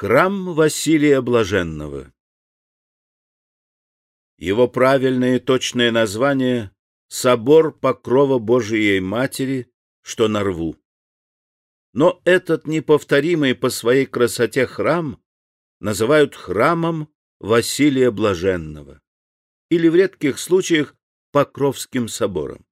Храм Василия Блаженного Его правильное и точное название — Собор Покрова Божией Матери, что на рву. Но этот неповторимый по своей красоте храм называют храмом Василия Блаженного или в редких случаях Покровским собором.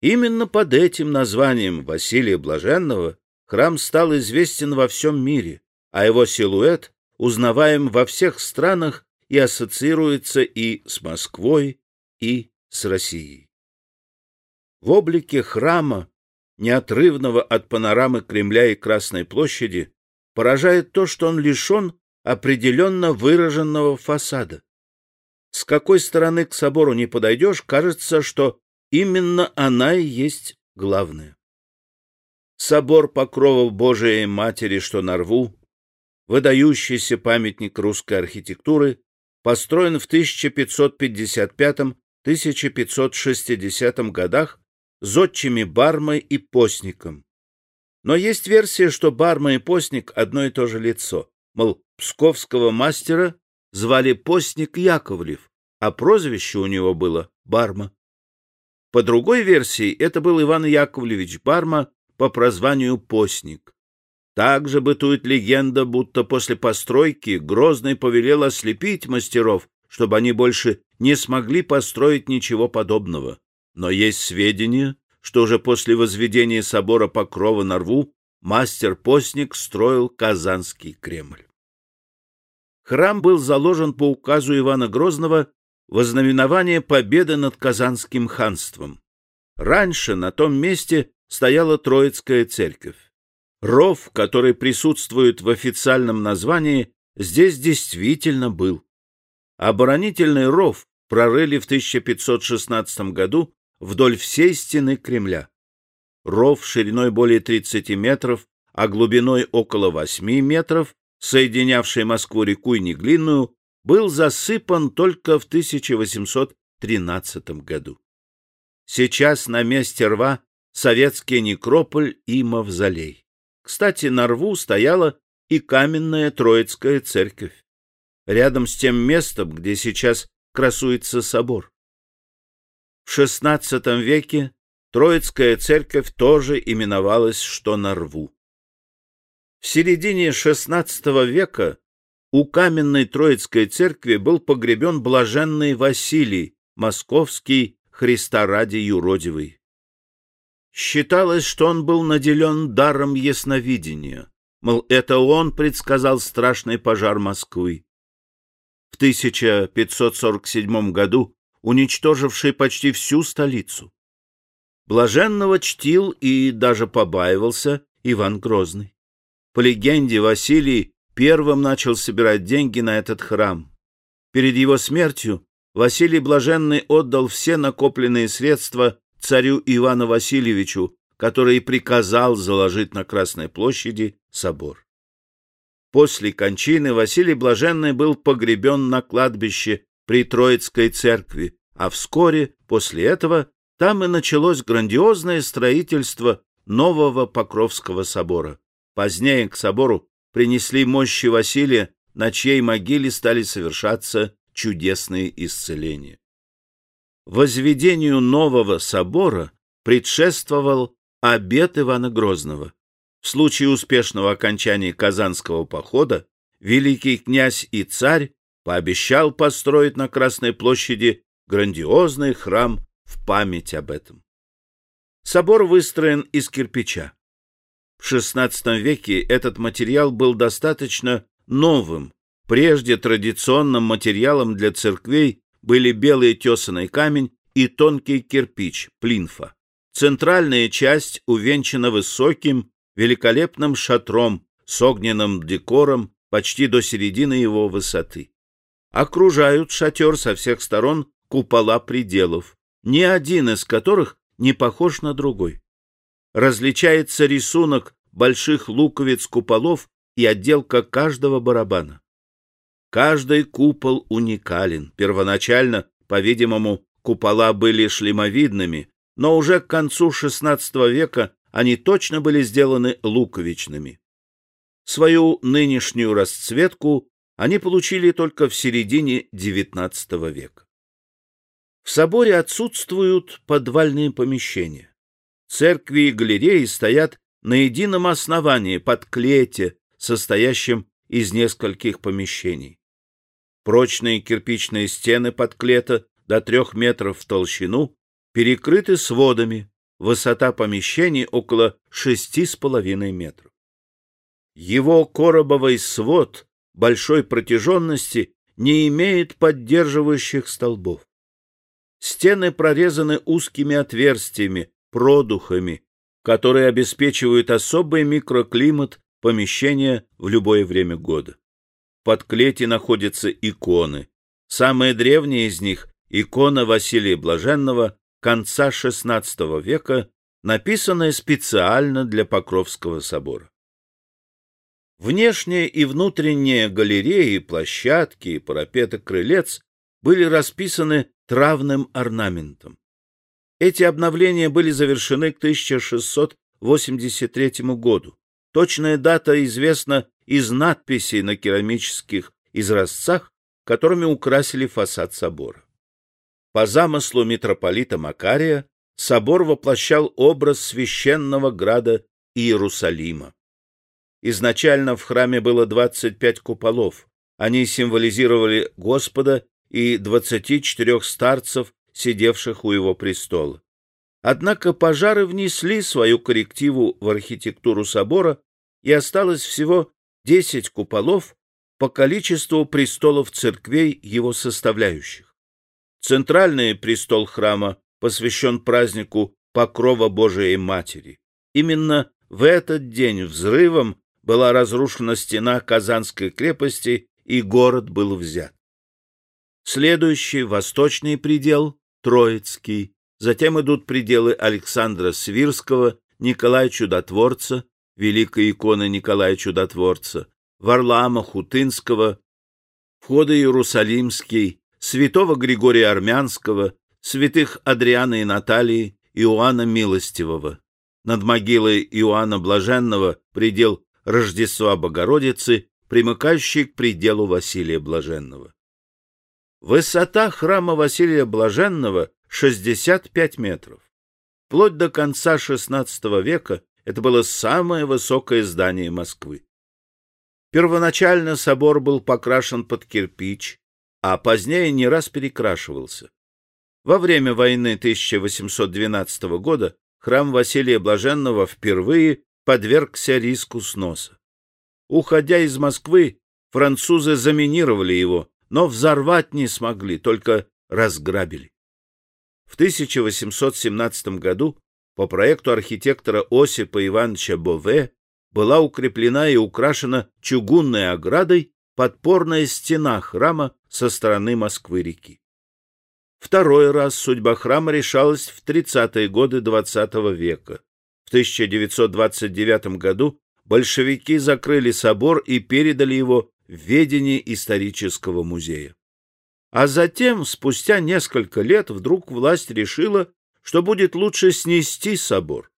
Именно под этим названием Василия Блаженного храм стал известен во всем мире, а его силуэт узнаваем во всех странах и ассоциируется и с Москвой, и с Россией. В облике храма, неотрывного от панорамы Кремля и Красной площади, поражает то, что он лишен определенно выраженного фасада. С какой стороны к собору не подойдешь, кажется, что Именно она и есть главное. Собор Покрова Божией Матери, что на рву, выдающийся памятник русской архитектуры, построен в 1555-1560 годах зодчими Бармой и Постником. Но есть версия, что Барма и Постник одно и то же лицо. Мол, псковского мастера звали Постник Яковлев, а прозвище у него было Барма. По другой версии, это был Иван Яковлевич Барма по прозванию Постник. Также бытует легенда, будто после постройки Грозный повелел ослепить мастеров, чтобы они больше не смогли построить ничего подобного. Но есть сведения, что уже после возведения собора Покрова на рву мастер-постник строил Казанский Кремль. Храм был заложен по указу Ивана Грозного вознаменование победы над Казанским ханством. Раньше на том месте стояла Троицкая церковь. Ров, который присутствует в официальном названии, здесь действительно был. Оборонительный ров прорыли в 1516 году вдоль всей стены Кремля. Ров шириной более 30 метров, а глубиной около 8 метров, соединявший Москву-реку и Неглинную, был засыпан только в 1813 году. Сейчас на месте рва советский некрополь и мавзолей. Кстати, на рву стояла и каменная Троицкая церковь, рядом с тем местом, где сейчас красуется собор. В XVI веке Троицкая церковь тоже именовалась что на рву. В середине XVI века у каменной Троицкой церкви был погребен блаженный Василий, московский Христа ради юродивый. Считалось, что он был наделен даром ясновидения, мол, это он предсказал страшный пожар Москвы. В 1547 году уничтоживший почти всю столицу. Блаженного чтил и даже побаивался Иван Грозный. По легенде, Василий первым начал собирать деньги на этот храм. Перед его смертью Василий Блаженный отдал все накопленные средства царю Ивану Васильевичу, который приказал заложить на Красной площади собор. После кончины Василий Блаженный был погребен на кладбище при Троицкой церкви, а вскоре после этого там и началось грандиозное строительство нового Покровского собора. Позднее к собору принесли мощи Василия, на чьей могиле стали совершаться чудесные исцеления. Возведению нового собора предшествовал обет Ивана Грозного. В случае успешного окончания Казанского похода великий князь и царь пообещал построить на Красной площади грандиозный храм в память об этом. Собор выстроен из кирпича. В XVI веке этот материал был достаточно новым. Прежде традиционным материалом для церквей были белый тесаный камень и тонкий кирпич, плинфа. Центральная часть увенчана высоким, великолепным шатром с огненным декором почти до середины его высоты. Окружают шатер со всех сторон купола пределов, ни один из которых не похож на другой различается рисунок больших луковиц куполов и отделка каждого барабана. Каждый купол уникален. Первоначально, по-видимому, купола были шлемовидными, но уже к концу XVI века они точно были сделаны луковичными. Свою нынешнюю расцветку они получили только в середине XIX века. В соборе отсутствуют подвальные помещения. Церкви и галереи стоят на едином основании под клете, состоящем из нескольких помещений. Прочные кирпичные стены под клета до трех метров в толщину перекрыты сводами, высота помещений около шести с половиной метров. Его коробовый свод большой протяженности не имеет поддерживающих столбов. Стены прорезаны узкими отверстиями, продухами, которые обеспечивают особый микроклимат помещения в любое время года. Под клети находятся иконы. Самая древняя из них — икона Василия Блаженного конца XVI века, написанная специально для Покровского собора. Внешняя и внутренняя галереи, площадки и парапеты крылец были расписаны травным орнаментом. Эти обновления были завершены к 1683 году. Точная дата известна из надписей на керамических изразцах, которыми украсили фасад собора. По замыслу митрополита Макария собор воплощал образ священного града Иерусалима. Изначально в храме было 25 куполов. Они символизировали Господа и 24 старцев, сидевших у его престола. Однако пожары внесли свою коррективу в архитектуру собора, и осталось всего 10 куполов по количеству престолов церквей его составляющих. Центральный престол храма посвящен празднику Покрова Божией Матери. Именно в этот день взрывом была разрушена стена Казанской крепости, и город был взят. Следующий восточный предел — Троицкий. Затем идут пределы Александра Свирского, Николая Чудотворца, Великой иконы Николая Чудотворца, Варлаама Хутынского, входы Иерусалимский, святого Григория Армянского, святых Адриана и Наталии, Иоанна Милостивого. Над могилой Иоанна Блаженного предел Рождества Богородицы, примыкающий к пределу Василия Блаженного. Высота храма Василия Блаженного 65 метров. Вплоть до конца XVI века это было самое высокое здание Москвы. Первоначально собор был покрашен под кирпич, а позднее не раз перекрашивался. Во время войны 1812 года храм Василия Блаженного впервые подвергся риску сноса. Уходя из Москвы, французы заминировали его, но взорвать не смогли, только разграбили. В 1817 году по проекту архитектора Осипа Ивановича Бове была укреплена и украшена чугунной оградой подпорная стена храма со стороны Москвы-реки. Второй раз судьба храма решалась в 30-е годы XX -го века. В 1929 году большевики закрыли собор и передали его в ведение исторического музея. А затем, спустя несколько лет, вдруг власть решила, что будет лучше снести собор.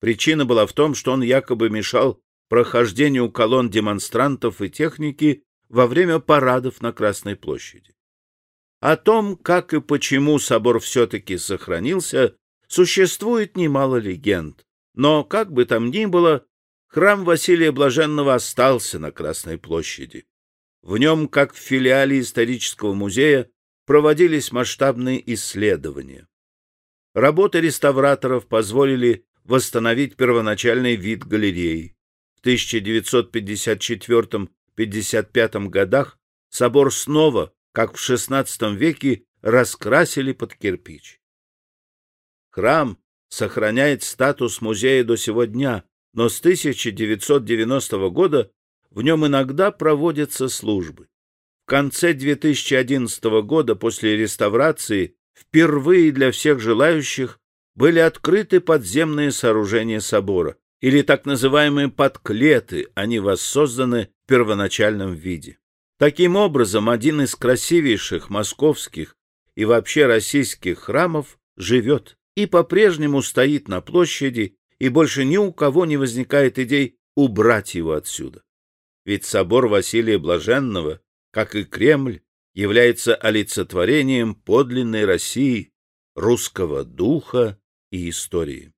Причина была в том, что он якобы мешал прохождению колонн демонстрантов и техники во время парадов на Красной площади. О том, как и почему собор все-таки сохранился, существует немало легенд, но, как бы там ни было, храм Василия Блаженного остался на Красной площади. В нем, как в филиале исторического музея, проводились масштабные исследования. Работы реставраторов позволили восстановить первоначальный вид галереи. В 1954-55 годах собор снова, как в XVI веке, раскрасили под кирпич. Храм сохраняет статус музея до сего дня, но с 1990 года в нем иногда проводятся службы. В конце 2011 года после реставрации впервые для всех желающих были открыты подземные сооружения собора, или так называемые подклеты, они воссозданы в первоначальном виде. Таким образом, один из красивейших московских и вообще российских храмов живет и по-прежнему стоит на площади, и больше ни у кого не возникает идей убрать его отсюда. Ведь собор Василия Блаженного, как и Кремль, является олицетворением подлинной России, русского духа и истории.